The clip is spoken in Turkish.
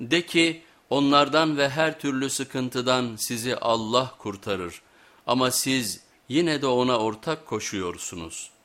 De ki onlardan ve her türlü sıkıntıdan sizi Allah kurtarır ama siz yine de ona ortak koşuyorsunuz.''